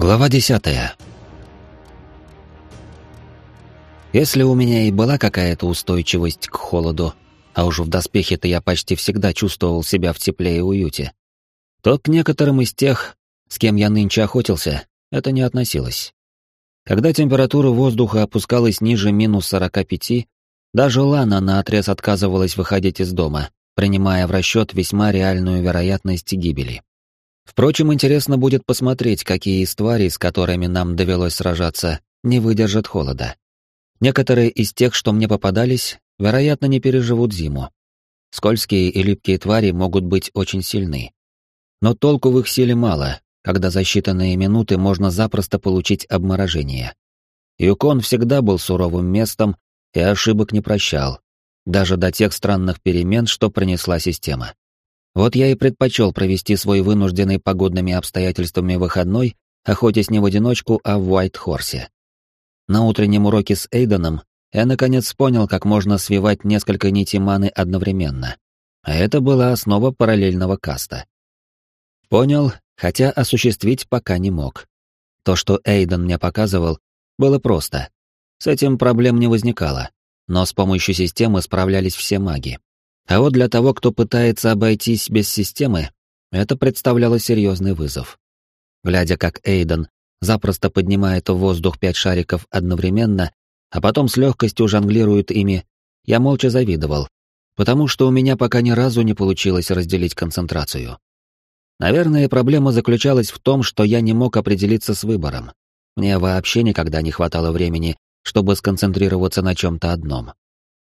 Глава десятая. Если у меня и была какая-то устойчивость к холоду, а уж в доспехе-то я почти всегда чувствовал себя в тепле и уюте, то к некоторым из тех, с кем я нынче охотился, это не относилось. Когда температура воздуха опускалась ниже минус 45, даже Лана наотрез отказывалась выходить из дома, принимая в расчет весьма реальную вероятность гибели. Впрочем, интересно будет посмотреть, какие из тварей, с которыми нам довелось сражаться, не выдержат холода. Некоторые из тех, что мне попадались, вероятно, не переживут зиму. Скользкие и липкие твари могут быть очень сильны. Но толку в их силе мало, когда за считанные минуты можно запросто получить обморожение. Юкон всегда был суровым местом и ошибок не прощал, даже до тех странных перемен, что принесла система. Вот я и предпочел провести свой вынужденный погодными обстоятельствами выходной, охотясь не в одиночку, а в Уайт-Хорсе. На утреннем уроке с Эйденом я наконец понял, как можно свивать несколько нитей маны одновременно. А это была основа параллельного каста. Понял, хотя осуществить пока не мог. То, что Эйден мне показывал, было просто. С этим проблем не возникало, но с помощью системы справлялись все маги. А вот для того, кто пытается обойтись без системы, это представляло серьезный вызов. Глядя, как Эйден запросто поднимает в воздух пять шариков одновременно, а потом с легкостью жонглирует ими, я молча завидовал, потому что у меня пока ни разу не получилось разделить концентрацию. Наверное, проблема заключалась в том, что я не мог определиться с выбором. Мне вообще никогда не хватало времени, чтобы сконцентрироваться на чем-то одном.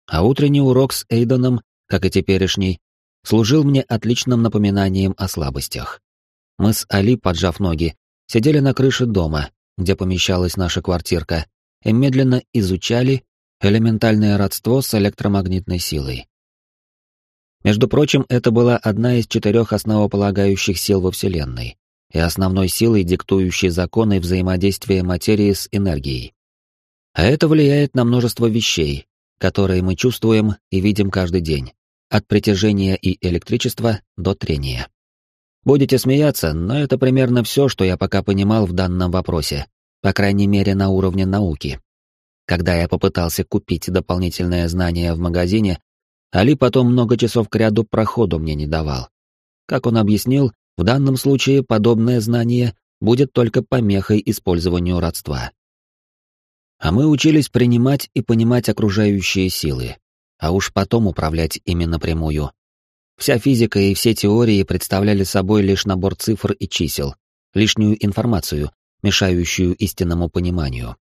А утренний урок с Эйденом как и теперешний, служил мне отличным напоминанием о слабостях. Мы с Али, поджав ноги, сидели на крыше дома, где помещалась наша квартирка, и медленно изучали элементальное родство с электромагнитной силой. Между прочим, это была одна из четырех основополагающих сил во Вселенной и основной силой, диктующей законы взаимодействия материи с энергией. А это влияет на множество вещей, которые мы чувствуем и видим каждый день от притяжения и электричества до трения. Будете смеяться, но это примерно все, что я пока понимал в данном вопросе, по крайней мере на уровне науки. Когда я попытался купить дополнительное знание в магазине, Али потом много часов кряду проходу мне не давал. Как он объяснил, в данном случае подобное знание будет только помехой использованию родства. А мы учились принимать и понимать окружающие силы, а уж потом управлять ими напрямую. Вся физика и все теории представляли собой лишь набор цифр и чисел, лишнюю информацию, мешающую истинному пониманию.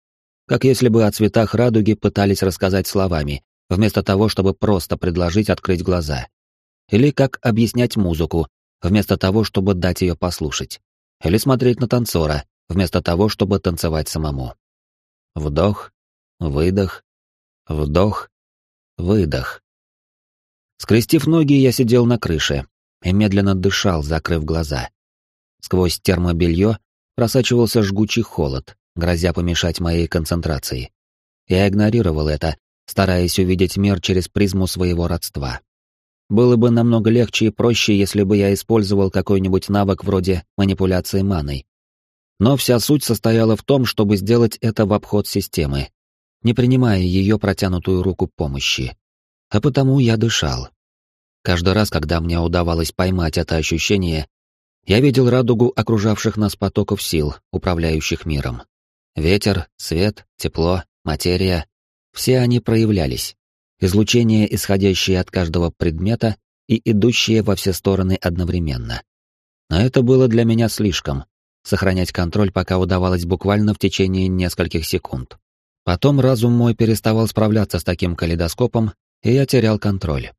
Как если бы о цветах радуги пытались рассказать словами, вместо того, чтобы просто предложить открыть глаза. Или как объяснять музыку, вместо того, чтобы дать ее послушать. Или смотреть на танцора, вместо того, чтобы танцевать самому. Вдох, выдох, вдох, Выдох. Скрестив ноги, я сидел на крыше и медленно дышал, закрыв глаза. Сквозь термобелье просачивался жгучий холод, грозя помешать моей концентрации. Я игнорировал это, стараясь увидеть мир через призму своего родства. Было бы намного легче и проще, если бы я использовал какой-нибудь навык вроде манипуляции маной. Но вся суть состояла в том, чтобы сделать это в обход системы, не принимая ее протянутую руку помощи. А потому я дышал. Каждый раз, когда мне удавалось поймать это ощущение, я видел радугу окружавших нас потоков сил, управляющих миром. Ветер, свет, тепло, материя — все они проявлялись. Излучение, исходящее от каждого предмета и идущее во все стороны одновременно. Но это было для меня слишком. Сохранять контроль пока удавалось буквально в течение нескольких секунд. Потом разум мой переставал справляться с таким калейдоскопом, и я терял контроль.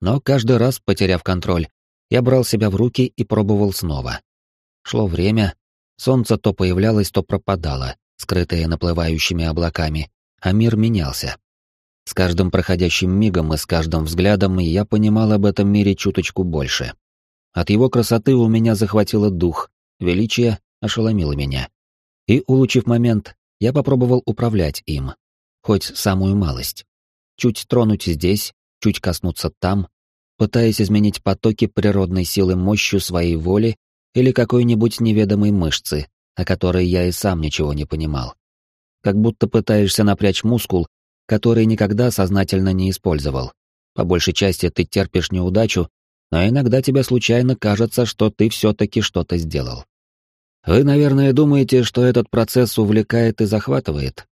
Но каждый раз, потеряв контроль, я брал себя в руки и пробовал снова. Шло время, солнце то появлялось, то пропадало, скрытое наплывающими облаками, а мир менялся. С каждым проходящим мигом и с каждым взглядом я понимал об этом мире чуточку больше. От его красоты у меня захватило дух, величие ошеломило меня. И, улучив момент, я попробовал управлять им, хоть самую малость. Чуть тронуть здесь, чуть коснуться там, пытаясь изменить потоки природной силы мощью своей воли или какой-нибудь неведомой мышцы, о которой я и сам ничего не понимал. Как будто пытаешься напрячь мускул, который никогда сознательно не использовал. По большей части ты терпишь неудачу, но иногда тебе случайно кажется, что ты все-таки что-то сделал. Вы, наверное, думаете, что этот процесс увлекает и захватывает.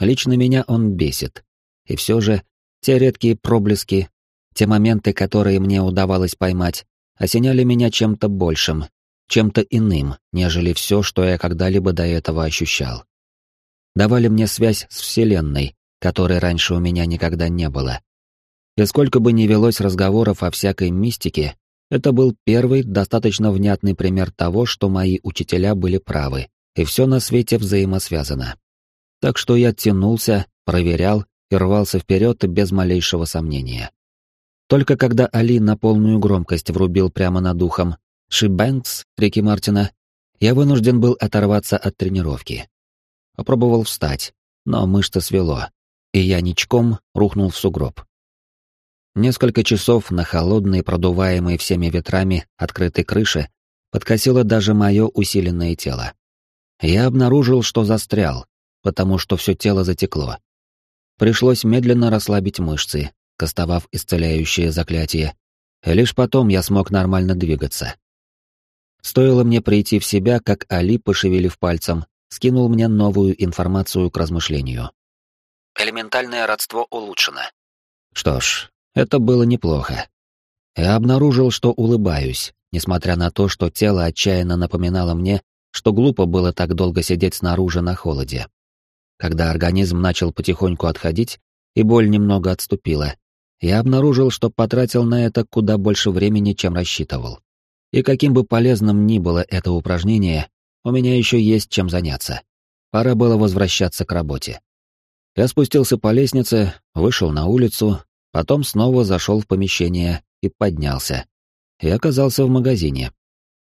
Лично меня он бесит. И все же, те редкие проблески, те моменты, которые мне удавалось поймать, осеняли меня чем-то большим, чем-то иным, нежели все, что я когда-либо до этого ощущал. Давали мне связь с Вселенной, которой раньше у меня никогда не было. И сколько бы ни велось разговоров о всякой мистике, это был первый достаточно внятный пример того, что мои учителя были правы, и все на свете взаимосвязано. Так что я тянулся, проверял и рвался вперед без малейшего сомнения. Только когда Али на полную громкость врубил прямо над ухом «Ши Бэнкс» Рики Мартина, я вынужден был оторваться от тренировки. Попробовал встать, но мышцы свело, и я ничком рухнул в сугроб. Несколько часов на холодной, продуваемой всеми ветрами открытой крыше подкосило даже мое усиленное тело. Я обнаружил, что застрял, потому что все тело затекло. Пришлось медленно расслабить мышцы, кастовав исцеляющее заклятие, и лишь потом я смог нормально двигаться. Стоило мне прийти в себя, как Али, пошевелив пальцем, скинул мне новую информацию к размышлению. Элементальное родство улучшено. Что ж, это было неплохо. Я обнаружил, что улыбаюсь, несмотря на то, что тело отчаянно напоминало мне, что глупо было так долго сидеть снаружи на холоде. Когда организм начал потихоньку отходить, и боль немного отступила, я обнаружил, что потратил на это куда больше времени, чем рассчитывал. И каким бы полезным ни было это упражнение, у меня еще есть чем заняться. Пора было возвращаться к работе. Я спустился по лестнице, вышел на улицу Потом снова зашел в помещение и поднялся. И оказался в магазине.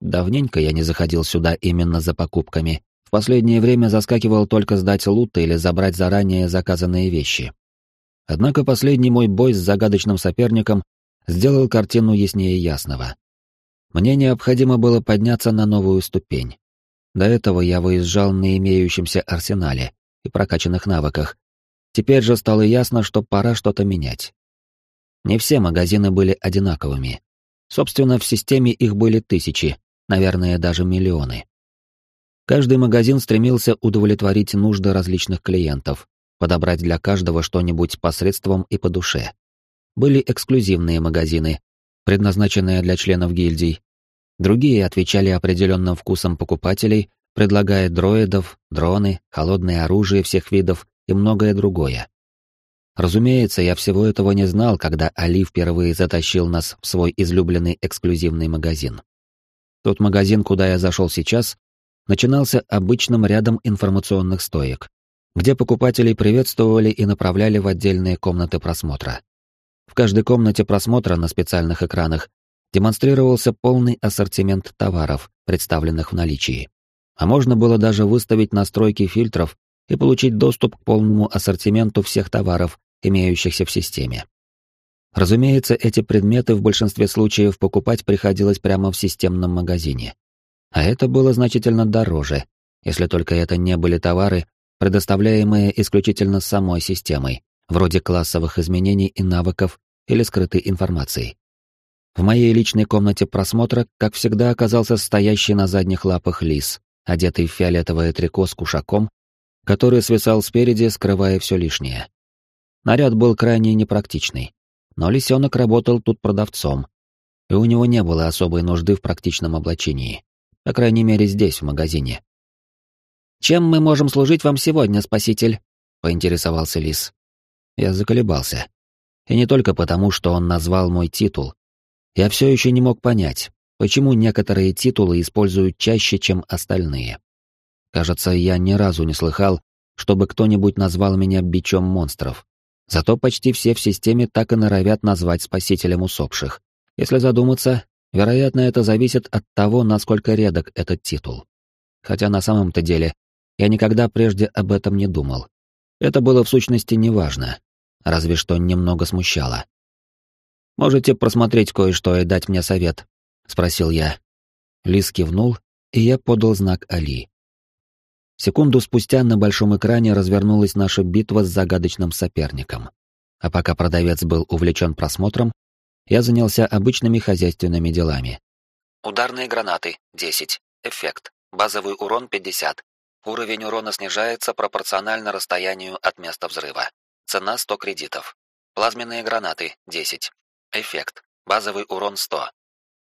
Давненько я не заходил сюда именно за покупками. В последнее время заскакивал только сдать лут или забрать заранее заказанные вещи. Однако последний мой бой с загадочным соперником сделал картину яснее ясного. Мне необходимо было подняться на новую ступень. До этого я выезжал на имеющемся арсенале и прокачанных навыках. Теперь же стало ясно, что пора что-то менять. Не все магазины были одинаковыми. Собственно, в системе их были тысячи, наверное, даже миллионы. Каждый магазин стремился удовлетворить нужды различных клиентов, подобрать для каждого что-нибудь посредством и по душе. Были эксклюзивные магазины, предназначенные для членов гильдий. Другие отвечали определенным вкусам покупателей, предлагая дроидов, дроны, холодное оружие всех видов и многое другое. Разумеется, я всего этого не знал, когда Али впервые затащил нас в свой излюбленный эксклюзивный магазин. Тот магазин, куда я зашел сейчас, начинался обычным рядом информационных стоек, где покупателей приветствовали и направляли в отдельные комнаты просмотра. В каждой комнате просмотра на специальных экранах демонстрировался полный ассортимент товаров, представленных в наличии. А можно было даже выставить настройки фильтров и получить доступ к полному ассортименту всех товаров, имеющихся в системе. Разумеется, эти предметы в большинстве случаев покупать приходилось прямо в системном магазине. А это было значительно дороже, если только это не были товары, предоставляемые исключительно самой системой, вроде классовых изменений и навыков или скрытой информации. В моей личной комнате просмотра, как всегда, оказался стоящий на задних лапах лис, одетый в фиолетовое трико с кушаком, который свисал спереди, скрывая все лишнее. Наряд был крайне непрактичный, но лисенок работал тут продавцом, и у него не было особой нужды в практичном облачении, по крайней мере здесь, в магазине. «Чем мы можем служить вам сегодня, спаситель?» — поинтересовался лис. Я заколебался. И не только потому, что он назвал мой титул. Я все еще не мог понять, почему некоторые титулы используют чаще, чем остальные. Кажется, я ни разу не слыхал, чтобы кто-нибудь назвал меня бичом монстров. Зато почти все в системе так и норовят назвать спасителем усопших. Если задуматься, вероятно, это зависит от того, насколько редок этот титул. Хотя на самом-то деле я никогда прежде об этом не думал. Это было в сущности неважно, разве что немного смущало. «Можете просмотреть кое-что и дать мне совет?» — спросил я. Лис кивнул, и я подал знак Али. Секунду спустя на большом экране развернулась наша битва с загадочным соперником. А пока продавец был увлечен просмотром, я занялся обычными хозяйственными делами. Ударные гранаты — 10. Эффект. Базовый урон 50. Уровень урона снижается пропорционально расстоянию от места взрыва. Цена 100 кредитов. Плазменные гранаты 10. Эффект. Базовый урон 100.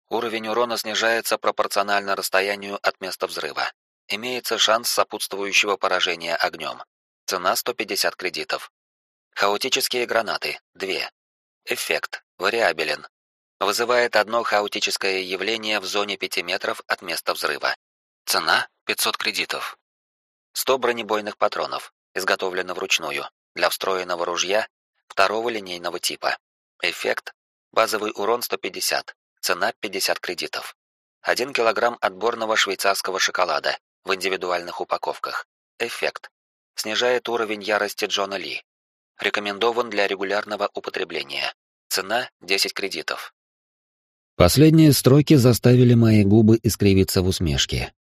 Уровень урона снижается пропорционально расстоянию от места взрыва. Имеется шанс сопутствующего поражения огнем. Цена 150 кредитов. Хаотические гранаты 2. Эффект. Вариабелен. Вызывает одно хаотическое явление в зоне 5 метров от места взрыва. Цена 500 кредитов. 100 бронебойных патронов, изготовлено вручную, для встроенного ружья второго линейного типа. Эффект. Базовый урон 150. Цена 50 кредитов. 1 килограмм отборного швейцарского шоколада в индивидуальных упаковках. Эффект. Снижает уровень ярости Джона Ли. Рекомендован для регулярного употребления. Цена 10 кредитов. Последние строки заставили мои губы искривиться в усмешке.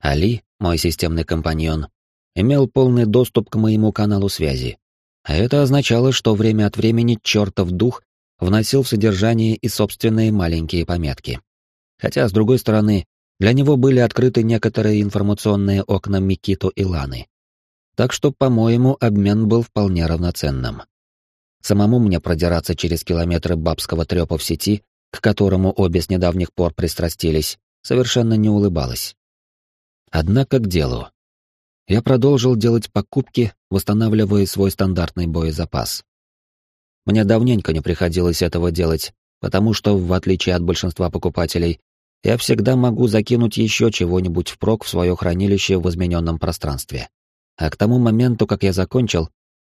Али, мой системный компаньон, имел полный доступ к моему каналу связи. А это означало, что время от времени чертов дух вносил в содержание и собственные маленькие пометки. Хотя, с другой стороны, для него были открыты некоторые информационные окна Микито и Ланы. Так что, по-моему, обмен был вполне равноценным. Самому мне продираться через километры бабского трёпа в сети, к которому обе с недавних пор пристрастились, совершенно не улыбалось. Однако к делу. Я продолжил делать покупки, восстанавливая свой стандартный боезапас. Мне давненько не приходилось этого делать, потому что, в отличие от большинства покупателей, я всегда могу закинуть еще чего-нибудь впрок в свое хранилище в измененном пространстве. А к тому моменту, как я закончил,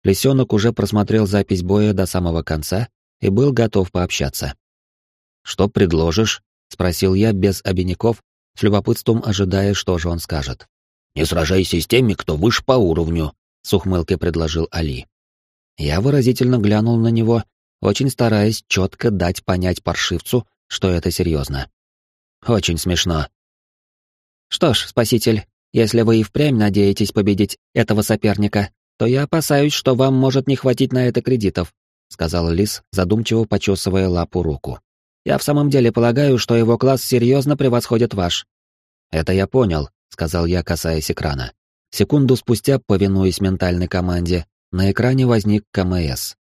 лисенок уже просмотрел запись боя до самого конца и был готов пообщаться. «Что предложишь?» — спросил я без обиняков, с любопытством ожидая, что же он скажет. «Не сражайся с теми, кто выше по уровню», — с ухмылкой предложил Али. Я выразительно глянул на него, очень стараясь четко дать понять паршивцу, что это серьезно. Очень смешно. Что ж, спаситель, если вы и впрямь надеетесь победить этого соперника, то я опасаюсь, что вам может не хватить на это кредитов, сказал Лис, задумчиво почесывая лапу руку. Я в самом деле полагаю, что его класс серьезно превосходит ваш. Это я понял, сказал я, касаясь экрана. Секунду спустя, повинуясь ментальной команде, на экране возник КМС.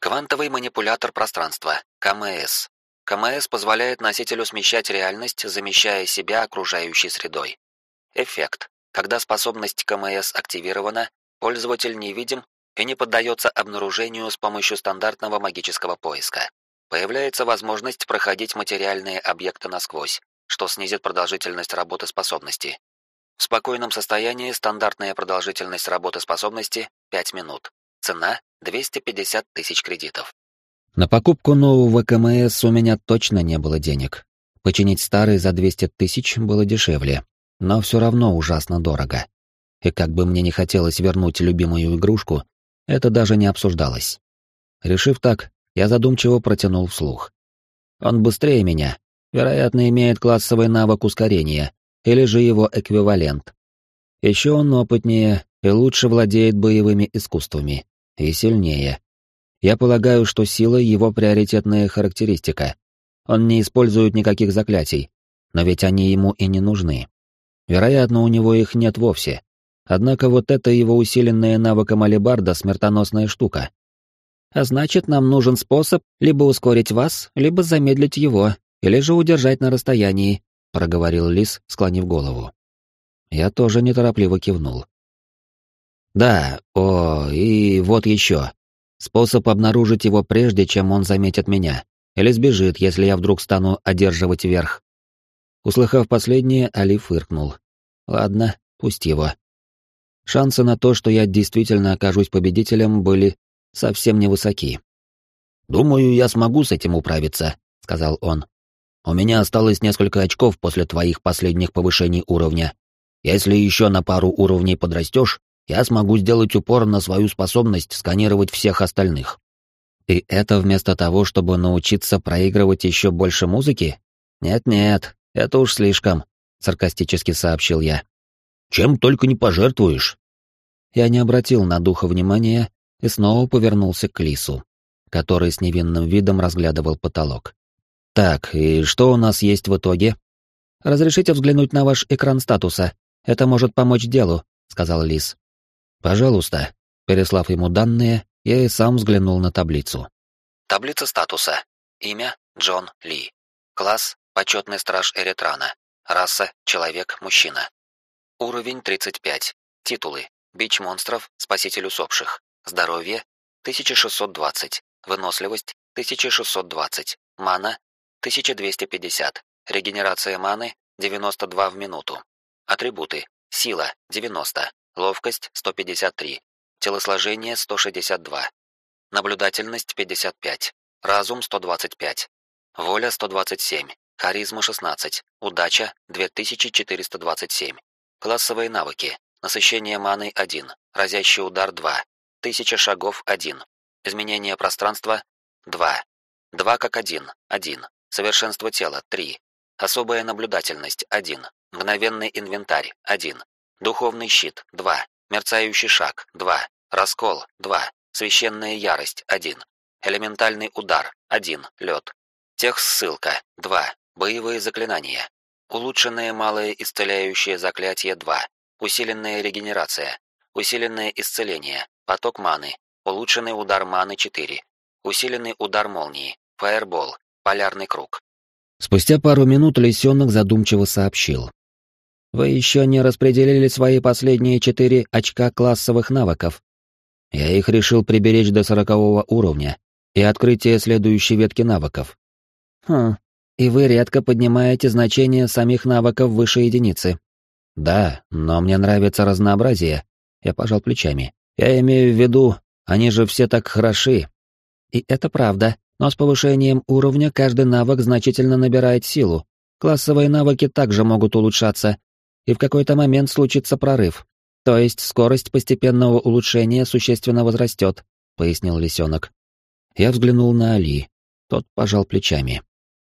Квантовый манипулятор пространства, КМС. КМС позволяет носителю смещать реальность, замещая себя окружающей средой. Эффект. Когда способность КМС активирована, пользователь невидим и не поддается обнаружению с помощью стандартного магического поиска появляется возможность проходить материальные объекты насквозь, что снизит продолжительность работы способности. В спокойном состоянии стандартная продолжительность работы способности 5 минут. Цена 250 тысяч кредитов. На покупку нового КМС у меня точно не было денег. Починить старый за 200 тысяч было дешевле, но все равно ужасно дорого. И как бы мне не хотелось вернуть любимую игрушку, это даже не обсуждалось. Решив так, я задумчиво протянул вслух. Он быстрее меня, вероятно, имеет классовый навык ускорения, или же его эквивалент. Еще он опытнее и лучше владеет боевыми искусствами, и сильнее. Я полагаю, что сила — его приоритетная характеристика. Он не использует никаких заклятий, но ведь они ему и не нужны. Вероятно, у него их нет вовсе. Однако вот это его усиленная навыком алебарда смертоносная штука. А значит, нам нужен способ либо ускорить вас, либо замедлить его, или же удержать на расстоянии, проговорил Лис, склонив голову. Я тоже неторопливо кивнул. Да, о, и вот еще. Способ обнаружить его прежде, чем он заметит меня, или сбежит, если я вдруг стану одерживать верх. Услыхав последнее, Али фыркнул. Ладно, пусть его. Шансы на то, что я действительно окажусь победителем, были совсем невысоки. «Думаю, я смогу с этим управиться», — сказал он. «У меня осталось несколько очков после твоих последних повышений уровня. Если еще на пару уровней подрастешь, я смогу сделать упор на свою способность сканировать всех остальных». «И это вместо того, чтобы научиться проигрывать еще больше музыки? Нет-нет, это уж слишком», — саркастически сообщил я. Чем только не пожертвуешь. Я не обратил на духа внимания и снова повернулся к Лису, который с невинным видом разглядывал потолок. «Так, и что у нас есть в итоге?» «Разрешите взглянуть на ваш экран статуса. Это может помочь делу», — сказал Лис. «Пожалуйста». Переслав ему данные, я и сам взглянул на таблицу. Таблица статуса. Имя — Джон Ли. Класс — почетный страж Эритрана. Раса — человек, мужчина. Уровень 35. Титулы. Бич монстров, спаситель усопших. Здоровье 1620. Выносливость 1620. Мана 1250. Регенерация маны 92 в минуту. Атрибуты. Сила 90. Ловкость 153. Телосложение 162. Наблюдательность 55. Разум 125. Воля 127. Харизма 16. Удача 2427. Классовые навыки. Насыщение маны 1. Разящий удар 2. Тысяча шагов 1. Изменение пространства 2. 2 как 1 1. Совершенство тела 3. Особая наблюдательность 1. Мгновенный инвентарь 1. Духовный щит 2. Мерцающий шаг 2. Раскол 2. Священная ярость 1. Элементальный удар 1. Лед. Техссылка 2. Боевые заклинания. Улучшенное малое исцеляющее заклятие 2. Усиленная регенерация. Усиленное исцеление. Поток маны. Улучшенный удар маны 4. Усиленный удар молнии. Фаербол. Полярный круг. Спустя пару минут лисенок задумчиво сообщил. «Вы еще не распределили свои последние четыре очка классовых навыков. Я их решил приберечь до сорокового уровня и открытия следующей ветки навыков. Хм, и вы редко поднимаете значение самих навыков выше единицы. Да, но мне нравится разнообразие. Я пожал плечами. Я имею в виду, они же все так хороши. И это правда, но с повышением уровня каждый навык значительно набирает силу. Классовые навыки также могут улучшаться, и в какой-то момент случится прорыв. То есть скорость постепенного улучшения существенно возрастет, пояснил лисенок. Я взглянул на Али. Тот пожал плечами.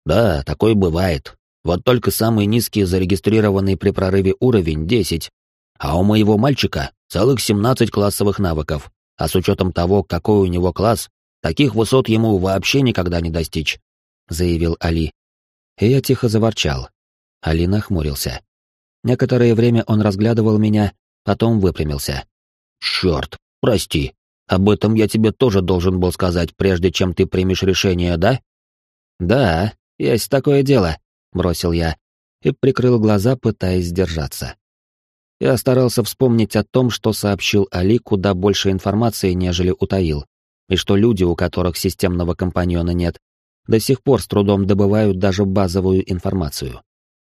Да, такое бывает. Вот только самый низкий зарегистрированный при прорыве уровень — 10, а у моего мальчика целых 17 классовых навыков, а с учетом того, какой у него класс, таких высот ему вообще никогда не достичь», — заявил Али. И я тихо заворчал. Али нахмурился. Некоторое время он разглядывал меня, потом выпрямился. «Черт, прости, об этом я тебе тоже должен был сказать, прежде чем ты примешь решение, да?» «Да, есть такое дело», бросил я и прикрыл глаза, пытаясь сдержаться. Я старался вспомнить о том, что сообщил Али куда больше информации, нежели утаил, и что люди, у которых системного компаньона нет, до сих пор с трудом добывают даже базовую информацию.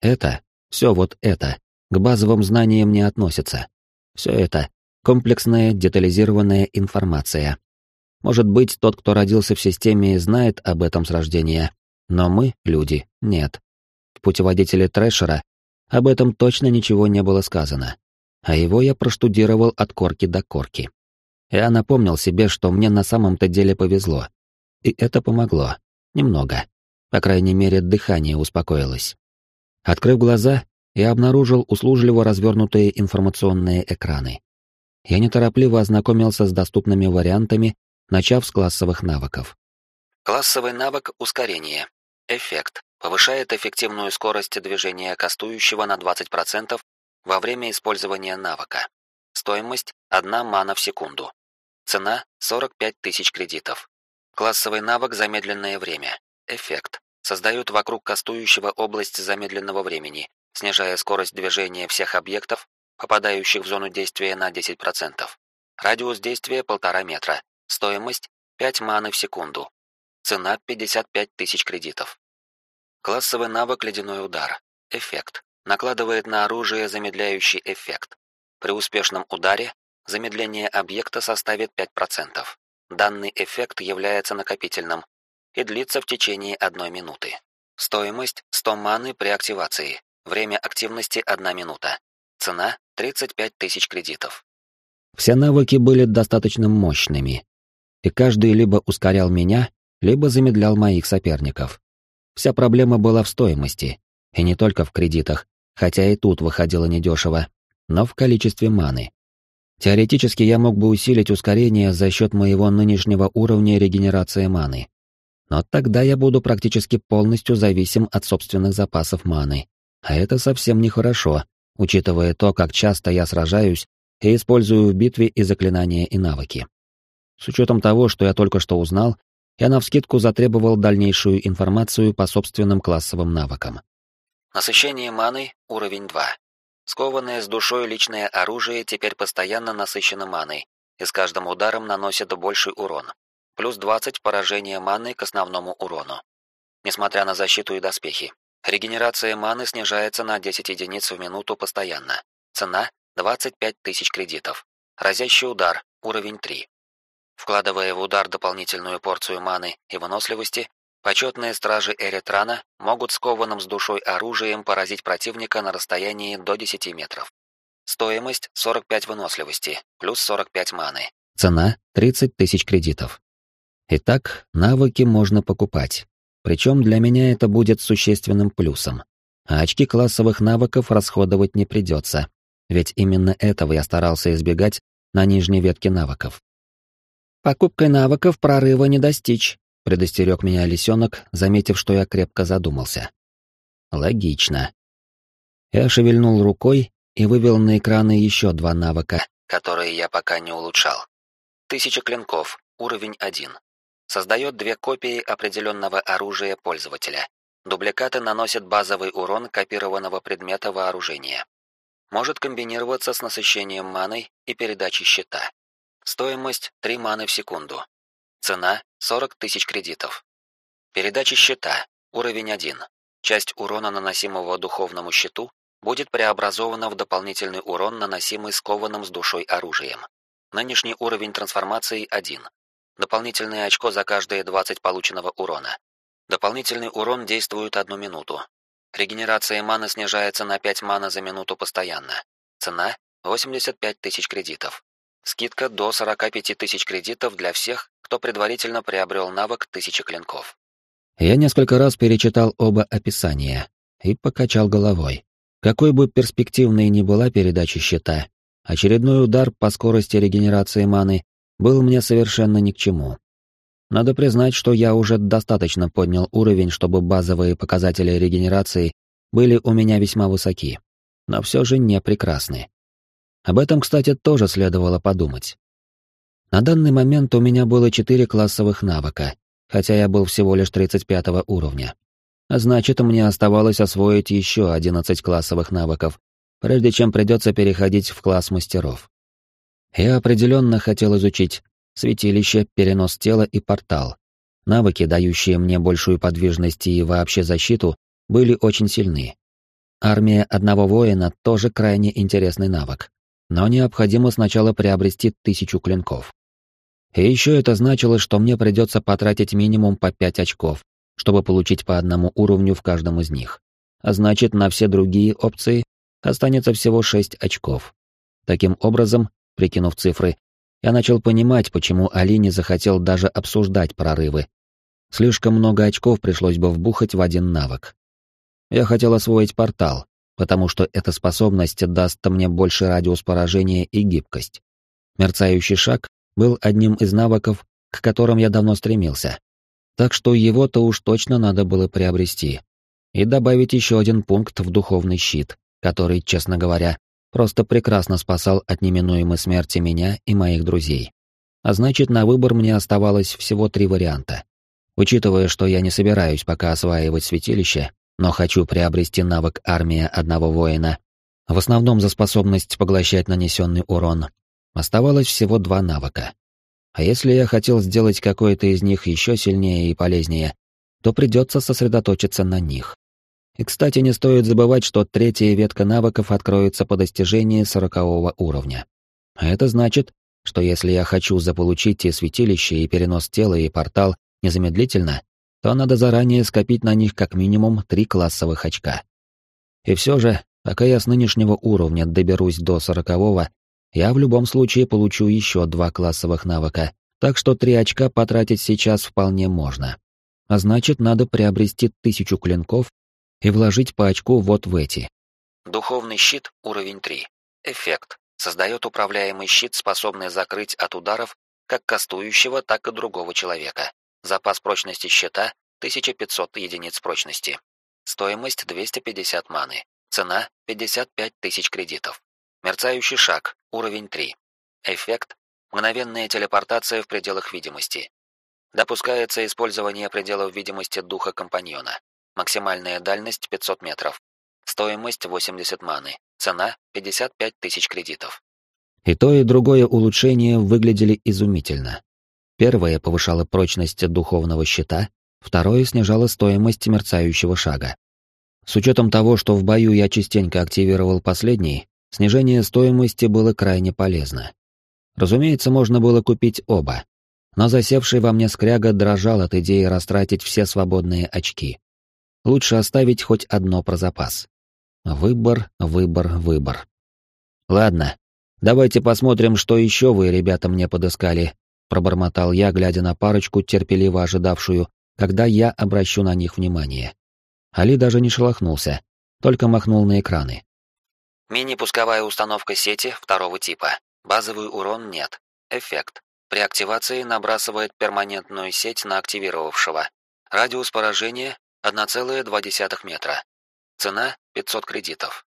Это, все вот это, к базовым знаниям не относится. Все это — комплексная, детализированная информация. Может быть, тот, кто родился в системе, знает об этом с рождения, но мы, люди, нет в путеводителе Трэшера об этом точно ничего не было сказано, а его я проштудировал от корки до корки. Я напомнил себе, что мне на самом-то деле повезло. И это помогло. Немного. По крайней мере, дыхание успокоилось. Открыв глаза, я обнаружил услужливо развернутые информационные экраны. Я неторопливо ознакомился с доступными вариантами, начав с классовых навыков. Классовый навык ускорение. Эффект. Повышает эффективную скорость движения кастующего на 20% во время использования навыка. Стоимость – 1 мана в секунду. Цена – 45 тысяч кредитов. Классовый навык «Замедленное время». Эффект. Создают вокруг кастующего область замедленного времени, снижая скорость движения всех объектов, попадающих в зону действия на 10%. Радиус действия – полтора метра. Стоимость – 5 маны в секунду. Цена – 55 тысяч кредитов. Классовый навык «Ледяной удар». Эффект. Накладывает на оружие замедляющий эффект. При успешном ударе замедление объекта составит 5%. Данный эффект является накопительным и длится в течение одной минуты. Стоимость 100 маны при активации. Время активности 1 минута. Цена 35 тысяч кредитов. Все навыки были достаточно мощными, и каждый либо ускорял меня, либо замедлял моих соперников. Вся проблема была в стоимости, и не только в кредитах, хотя и тут выходило недешево. но в количестве маны. Теоретически я мог бы усилить ускорение за счет моего нынешнего уровня регенерации маны. Но тогда я буду практически полностью зависим от собственных запасов маны. А это совсем нехорошо, учитывая то, как часто я сражаюсь и использую в битве и заклинания и навыки. С учетом того, что я только что узнал, я навскидку затребовал дальнейшую информацию по собственным классовым навыкам. Насыщение маной, уровень 2. Скованное с душой личное оружие теперь постоянно насыщено маной и с каждым ударом наносит больший урон. Плюс 20 поражения маны к основному урону. Несмотря на защиту и доспехи. Регенерация маны снижается на 10 единиц в минуту постоянно. Цена 25 тысяч кредитов. Разящий удар, уровень 3. Вкладывая в удар дополнительную порцию маны и выносливости, Почетные стражи Эритрана могут скованным с душой оружием поразить противника на расстоянии до 10 метров. Стоимость 45 выносливости, плюс 45 маны. Цена 30 тысяч кредитов. Итак, навыки можно покупать. Причем для меня это будет существенным плюсом. А очки классовых навыков расходовать не придется. Ведь именно этого я старался избегать на нижней ветке навыков. Покупкой навыков прорыва не достичь предостерег меня лисенок, заметив, что я крепко задумался. Логично. Я шевельнул рукой и вывел на экраны еще два навыка, которые я пока не улучшал. Тысяча клинков, уровень 1. Создает две копии определенного оружия пользователя. Дубликаты наносят базовый урон копированного предмета вооружения. Может комбинироваться с насыщением маной и передачей щита. Стоимость 3 маны в секунду. Цена 40 тысяч кредитов. Передача щита. Уровень 1. Часть урона, наносимого духовному щиту, будет преобразована в дополнительный урон, наносимый скованным с душой оружием. Нынешний уровень трансформации 1. Дополнительное очко за каждые 20 полученного урона. Дополнительный урон действует одну минуту. Регенерация маны снижается на 5 маны за минуту постоянно. Цена 85 тысяч кредитов. Скидка до 45 тысяч кредитов для всех, кто предварительно приобрел навык тысячи клинков. Я несколько раз перечитал оба описания и покачал головой. Какой бы перспективной ни была передача щита, очередной удар по скорости регенерации маны был мне совершенно ни к чему. Надо признать, что я уже достаточно поднял уровень, чтобы базовые показатели регенерации были у меня весьма высоки, но все же не прекрасны. Об этом, кстати, тоже следовало подумать. На данный момент у меня было четыре классовых навыка, хотя я был всего лишь 35 уровня. значит, мне оставалось освоить еще 11 классовых навыков, прежде чем придется переходить в класс мастеров. Я определенно хотел изучить святилище, перенос тела и портал. Навыки, дающие мне большую подвижность и вообще защиту, были очень сильны. Армия одного воина тоже крайне интересный навык. Но необходимо сначала приобрести тысячу клинков. И еще это значило, что мне придется потратить минимум по 5 очков, чтобы получить по одному уровню в каждом из них. А значит, на все другие опции останется всего 6 очков. Таким образом, прикинув цифры, я начал понимать, почему Али не захотел даже обсуждать прорывы. Слишком много очков пришлось бы вбухать в один навык. Я хотел освоить портал, потому что эта способность даст мне больше радиус поражения и гибкость. Мерцающий шаг был одним из навыков, к которым я давно стремился. Так что его-то уж точно надо было приобрести. И добавить еще один пункт в духовный щит, который, честно говоря, просто прекрасно спасал от неминуемой смерти меня и моих друзей. А значит, на выбор мне оставалось всего три варианта. Учитывая, что я не собираюсь пока осваивать святилище, но хочу приобрести навык армия одного воина, в основном за способность поглощать нанесенный урон, Оставалось всего два навыка. А если я хотел сделать какой-то из них еще сильнее и полезнее, то придется сосредоточиться на них. И, кстати, не стоит забывать, что третья ветка навыков откроется по достижении сорокового уровня. А это значит, что если я хочу заполучить и святилище, и перенос тела, и портал незамедлительно, то надо заранее скопить на них как минимум три классовых очка. И все же, пока я с нынешнего уровня доберусь до сорокового, я в любом случае получу еще два классовых навыка, так что три очка потратить сейчас вполне можно. А значит, надо приобрести тысячу клинков и вложить по очку вот в эти. Духовный щит, уровень 3. Эффект. Создает управляемый щит, способный закрыть от ударов как кастующего, так и другого человека. Запас прочности щита 1500 единиц прочности. Стоимость 250 маны. Цена 55 тысяч кредитов. Мерцающий шаг, уровень 3. Эффект мгновенная телепортация в пределах видимости. Допускается использование пределов видимости духа компаньона. Максимальная дальность 500 метров. Стоимость 80 маны. Цена 55 тысяч кредитов. И то, и другое улучшение выглядели изумительно. Первое повышало прочность духовного щита, второе снижало стоимость мерцающего шага. С учетом того, что в бою я частенько активировал последний, снижение стоимости было крайне полезно. Разумеется, можно было купить оба, но засевший во мне скряга дрожал от идеи растратить все свободные очки. Лучше оставить хоть одно про запас. Выбор, выбор, выбор. Ладно, давайте посмотрим, что еще вы, ребята, мне подыскали, пробормотал я, глядя на парочку, терпеливо ожидавшую, когда я обращу на них внимание. Али даже не шелохнулся, только махнул на экраны. Мини-пусковая установка сети второго типа. Базовый урон нет. Эффект. При активации набрасывает перманентную сеть на активировавшего. Радиус поражения 1,2 метра. Цена 500 кредитов.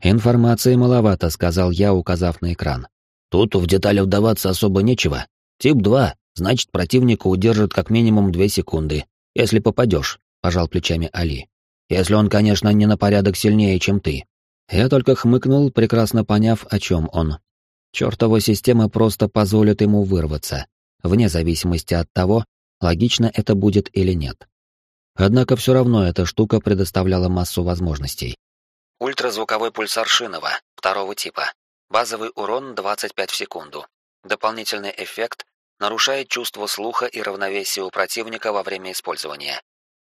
Информации маловато, сказал я, указав на экран. Тут в детали вдаваться особо нечего. Тип 2, значит, противника удержит как минимум 2 секунды, если попадешь, пожал плечами Али. Если он, конечно, не на порядок сильнее, чем ты. Я только хмыкнул, прекрасно поняв, о чем он. Чёртова система просто позволит ему вырваться, вне зависимости от того, логично это будет или нет. Однако все равно эта штука предоставляла массу возможностей. Ультразвуковой пульсар Шинова, второго типа. Базовый урон 25 в секунду. Дополнительный эффект нарушает чувство слуха и равновесие у противника во время использования.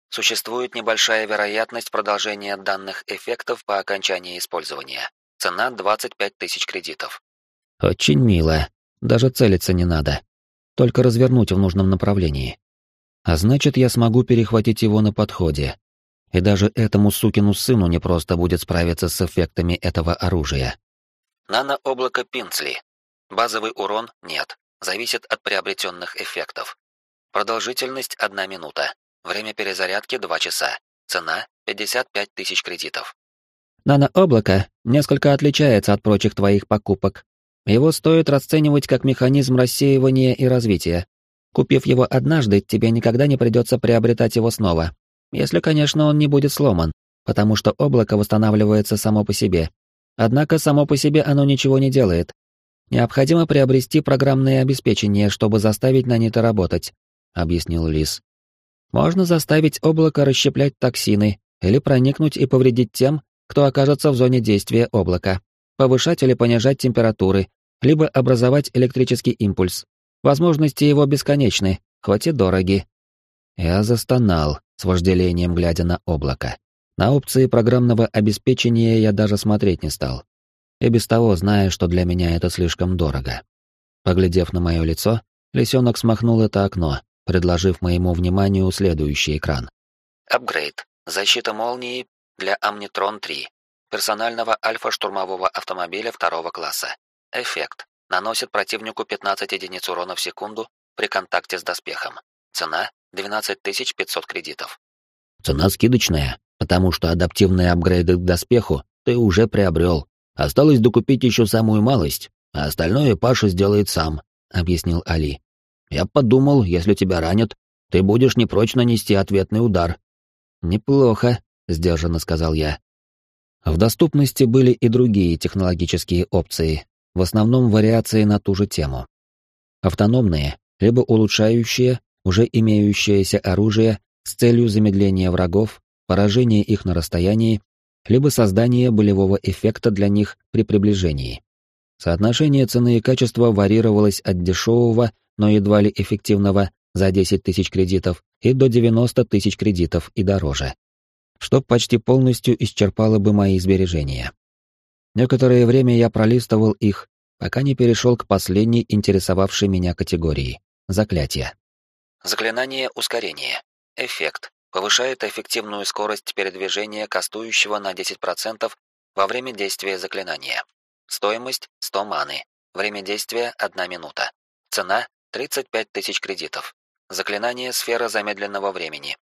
Существует небольшая вероятность продолжения данных эффектов по окончании использования. Цена 25 тысяч кредитов. Очень мило. Даже целиться не надо. Только развернуть в нужном направлении. А значит, я смогу перехватить его на подходе. И даже этому сукину сыну не просто будет справиться с эффектами этого оружия. Нанооблако Пинцли. Базовый урон нет. Зависит от приобретенных эффектов. Продолжительность 1 минута. Время перезарядки 2 часа. Цена 55 тысяч кредитов. Нанооблако несколько отличается от прочих твоих покупок. Его стоит расценивать как механизм рассеивания и развития. Купив его однажды, тебе никогда не придется приобретать его снова. Если, конечно, он не будет сломан, потому что облако восстанавливается само по себе. Однако само по себе оно ничего не делает. Необходимо приобрести программное обеспечение, чтобы заставить нанита работать, объяснил Лис. Можно заставить облако расщеплять токсины или проникнуть и повредить тем, кто окажется в зоне действия облака повышать или понижать температуры, либо образовать электрический импульс. Возможности его бесконечны, хоть и дороги. Я застонал, с вожделением глядя на облако. На опции программного обеспечения я даже смотреть не стал. И без того зная, что для меня это слишком дорого. Поглядев на мое лицо, лисенок смахнул это окно, предложив моему вниманию следующий экран. Апгрейд. Защита молнии для Амнитрон 3 персонального альфа-штурмового автомобиля второго класса. Эффект. Наносит противнику 15 единиц урона в секунду при контакте с доспехом. Цена 12500 кредитов. Цена скидочная, потому что адаптивные апгрейды к доспеху ты уже приобрел. Осталось докупить еще самую малость, а остальное Паша сделает сам, объяснил Али. Я подумал, если тебя ранят, ты будешь не прочь нанести ответный удар. Неплохо, сдержанно сказал я. В доступности были и другие технологические опции, в основном вариации на ту же тему. Автономные, либо улучшающие уже имеющееся оружие с целью замедления врагов, поражения их на расстоянии, либо создания болевого эффекта для них при приближении. Соотношение цены и качества варьировалось от дешевого, но едва ли эффективного за 10 тысяч кредитов и до 90 тысяч кредитов и дороже что почти полностью исчерпало бы мои сбережения. Некоторое время я пролистывал их, пока не перешел к последней интересовавшей меня категории — заклятия. Заклинание ускорения. Эффект. Повышает эффективную скорость передвижения кастующего на 10% во время действия заклинания. Стоимость 100 маны. Время действия 1 минута. Цена 35 тысяч кредитов. Заклинание сфера замедленного времени.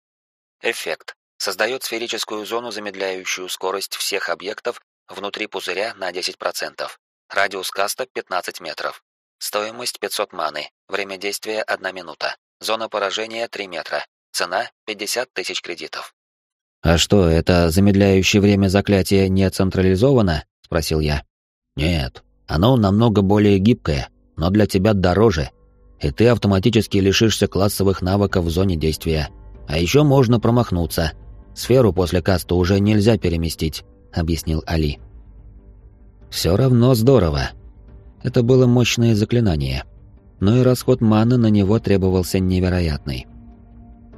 Эффект. Создает сферическую зону, замедляющую скорость всех объектов внутри пузыря на 10%. Радиус каста 15 метров. Стоимость 500 маны. Время действия 1 минута. Зона поражения 3 метра. Цена 50 тысяч кредитов. «А что, это замедляющее время заклятия не централизовано?» — спросил я. «Нет, оно намного более гибкое, но для тебя дороже, и ты автоматически лишишься классовых навыков в зоне действия. А еще можно промахнуться. Сферу после каста уже нельзя переместить», — объяснил Али. «Все равно здорово. Это было мощное заклинание, но и расход маны на него требовался невероятный.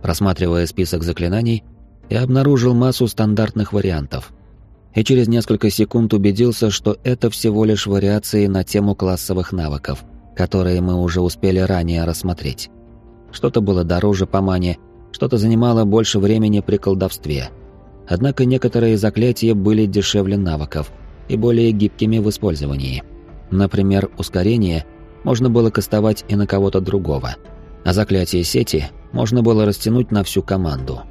Просматривая список заклинаний, я обнаружил массу стандартных вариантов. И через несколько секунд убедился, что это всего лишь вариации на тему классовых навыков, которые мы уже успели ранее рассмотреть. Что-то было дороже по мане, что-то занимало больше времени при колдовстве. Однако некоторые заклятия были дешевле навыков и более гибкими в использовании. Например, ускорение можно было кастовать и на кого-то другого, а заклятие сети можно было растянуть на всю команду.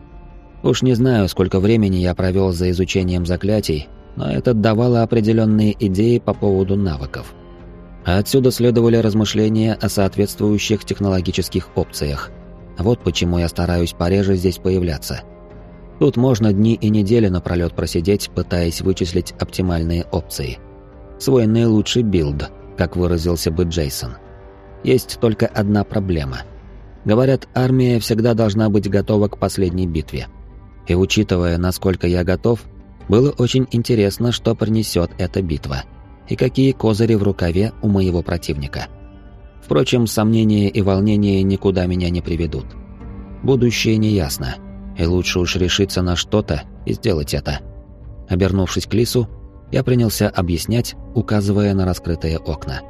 Уж не знаю, сколько времени я провел за изучением заклятий, но это давало определенные идеи по поводу навыков. А отсюда следовали размышления о соответствующих технологических опциях. Вот почему я стараюсь пореже здесь появляться. Тут можно дни и недели напролёт просидеть, пытаясь вычислить оптимальные опции. Свой наилучший билд, как выразился бы Джейсон. Есть только одна проблема. Говорят, армия всегда должна быть готова к последней битве. И учитывая, насколько я готов, было очень интересно, что принесет эта битва и какие козыри в рукаве у моего противника. Впрочем, сомнения и волнения никуда меня не приведут. Будущее неясно, и лучше уж решиться на что-то и сделать это. Обернувшись к Лису, я принялся объяснять, указывая на раскрытые окна.